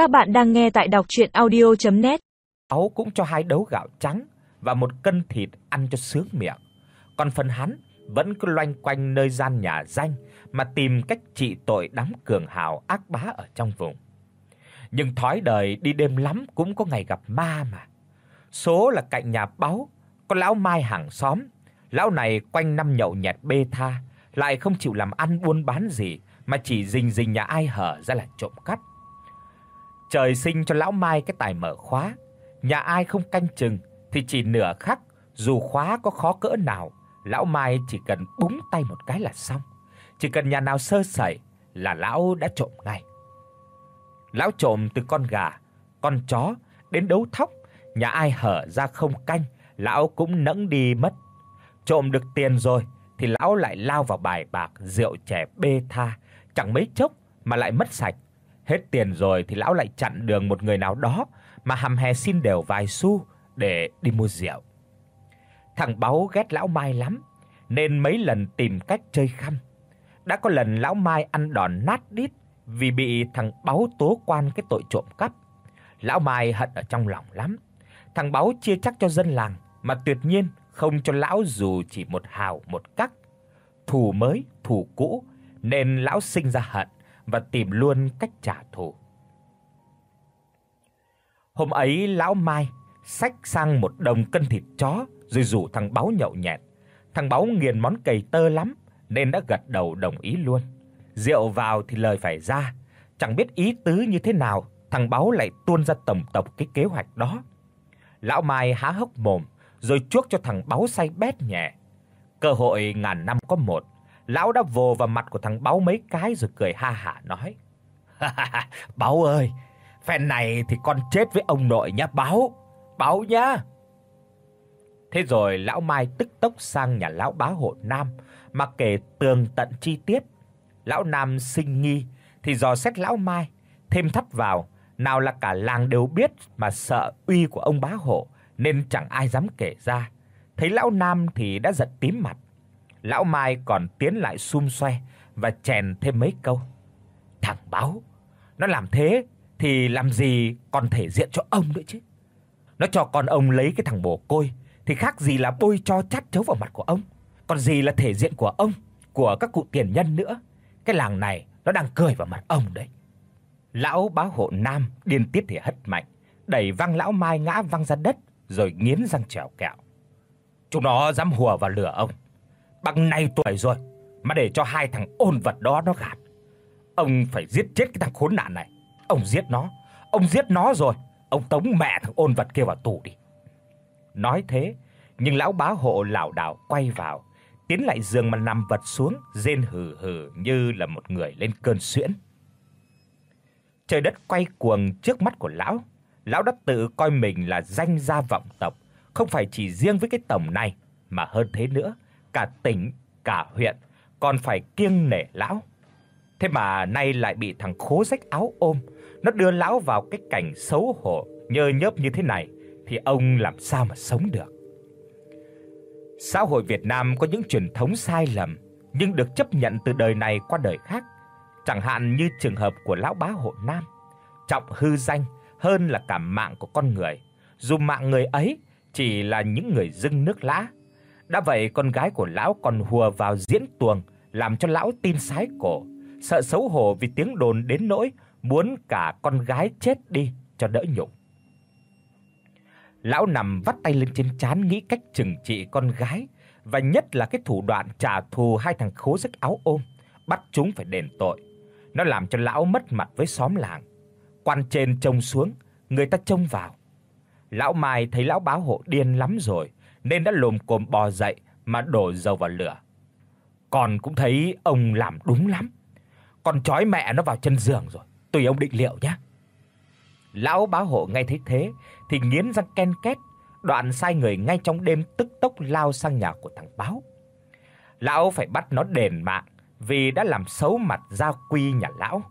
Các bạn đang nghe tại đọc audio net Áo cũng cho hai đấu gạo trắng và một cân thịt ăn cho sướng miệng. Còn phần hắn vẫn cứ loanh quanh nơi gian nhà danh mà tìm cách trị tội đám cường hào ác bá ở trong vùng. Nhưng thói đời đi đêm lắm cũng có ngày gặp ma mà. Số là cạnh nhà báo có lão Mai hàng xóm, lão này quanh năm nhậu nhẹt bê tha, lại không chịu làm ăn buôn bán gì mà chỉ rình rình nhà ai hở ra là trộm cắp. Trời sinh cho lão Mai cái tài mở khóa, nhà ai không canh chừng thì chỉ nửa khắc, dù khóa có khó cỡ nào, lão Mai chỉ cần búng tay một cái là xong. Chỉ cần nhà nào sơ sẩy là lão đã trộm ngay. Lão trộm từ con gà, con chó đến đấu thóc, nhà ai hở ra không canh, lão cũng nẫng đi mất. Trộm được tiền rồi thì lão lại lao vào bài bạc, rượu chè bê tha, chẳng mấy chốc mà lại mất sạch. Hết tiền rồi thì lão lại chặn đường một người nào đó mà hầm hè xin đều vài xu để đi mua rượu. Thằng Báu ghét lão Mai lắm, nên mấy lần tìm cách chơi khăm. Đã có lần lão Mai ăn đòn nát đít vì bị thằng Báu tố quan cái tội trộm cắp. Lão Mai hận ở trong lòng lắm. Thằng Báu chia chắc cho dân làng mà tuyệt nhiên không cho lão dù chỉ một hào một cắc. Thù mới, thù cũ nên lão sinh ra hận và tìm luôn cách trả thù. Hôm ấy lão Mai xách sang một đồng cân thịt chó rồi rủ thằng Báo nhậu nhẹt. Thằng Báo nghiền món cầy tơ lắm nên đã gật đầu đồng ý luôn. Rượu vào thì lời phải ra, chẳng biết ý tứ như thế nào, thằng Báo lại tuôn ra tổng tộc cái kế hoạch đó. Lão Mai há hốc mồm rồi chuốc cho thằng Báo say bét nhẹ. Cơ hội ngàn năm có một, lão đã vồ vào mặt của thằng báo mấy cái rồi cười ha hả nói: báo ơi, phen này thì con chết với ông nội nhá báo, báo nhá." Thế rồi lão Mai tức tốc sang nhà lão bá hộ Nam mà kể tường tận chi tiết. Lão Nam sinh nghi thì dò xét lão Mai, thêm thắt vào, nào là cả làng đều biết mà sợ uy của ông bá hộ nên chẳng ai dám kể ra. Thấy lão Nam thì đã giận tím mặt. Lão Mai còn tiến lại xum xoe và chèn thêm mấy câu. Thằng báo, nó làm thế thì làm gì còn thể diện cho ông nữa chứ. Nó cho con ông lấy cái thằng bồ côi thì khác gì là bôi cho chát chấu vào mặt của ông, còn gì là thể diện của ông, của các cụ tiền nhân nữa. Cái làng này nó đang cười vào mặt ông đấy. Lão bá hộ Nam điên tiết thì hất mạnh, đẩy văng lão Mai ngã văng ra đất rồi nghiến răng trèo kẹo. Chúng nó dám hùa vào lửa ông. Bằng này tuổi rồi mà để cho hai thằng ôn vật đó nó gạt. Ông phải giết chết cái thằng khốn nạn này. Ông giết nó, ông giết nó rồi, ông tống mẹ thằng ôn vật kia vào tù đi. Nói thế, nhưng lão bá hộ lảo đảo quay vào, tiến lại giường mà nằm vật xuống, rên hừ hừ như là một người lên cơn suyễn. Trời đất quay cuồng trước mắt của lão, lão đã tự coi mình là danh gia vọng tộc, không phải chỉ riêng với cái tổng này mà hơn thế nữa, cả tỉnh, cả huyện còn phải kiêng nể lão. Thế mà nay lại bị thằng khố rách áo ôm, nó đưa lão vào cái cảnh xấu hổ nhơ nhớp như thế này thì ông làm sao mà sống được. Xã hội Việt Nam có những truyền thống sai lầm nhưng được chấp nhận từ đời này qua đời khác, chẳng hạn như trường hợp của lão bá hộ Nam, trọng hư danh hơn là cả mạng của con người, dù mạng người ấy chỉ là những người dưng nước lã. Đã vậy con gái của lão còn hùa vào diễn tuồng, làm cho lão tin sái cổ, sợ xấu hổ vì tiếng đồn đến nỗi muốn cả con gái chết đi cho đỡ nhục. Lão nằm vắt tay lên trên trán nghĩ cách trừng trị con gái và nhất là cái thủ đoạn trả thù hai thằng khố rách áo ôm, bắt chúng phải đền tội. Nó làm cho lão mất mặt với xóm làng. Quan trên trông xuống, người ta trông vào. Lão Mai thấy lão báo hộ điên lắm rồi, nên đã lồm cồm bò dậy mà đổ dầu vào lửa. Con cũng thấy ông làm đúng lắm. Con trói mẹ nó vào chân giường rồi, tùy ông định liệu nhé. Lão bá hộ ngay thấy thế thì nghiến răng ken két, đoạn sai người ngay trong đêm tức tốc lao sang nhà của thằng báo. Lão phải bắt nó đền mạng vì đã làm xấu mặt gia quy nhà lão.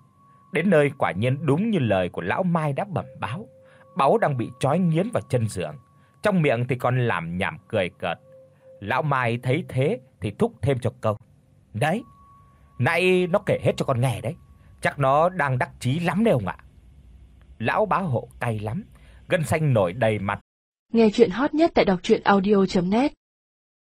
Đến nơi quả nhiên đúng như lời của lão Mai đã bẩm báo, báo đang bị trói nghiến vào chân giường, trong miệng thì còn làm nhảm cười cợt. Lão Mai thấy thế thì thúc thêm cho câu. "Đấy, nãy nó kể hết cho con nghe đấy, chắc nó đang đắc chí lắm đấy ông ạ." lão bá hộ cay lắm, gân xanh nổi đầy mặt. Nghe truyện hot nhất tại doctruyenaudio.net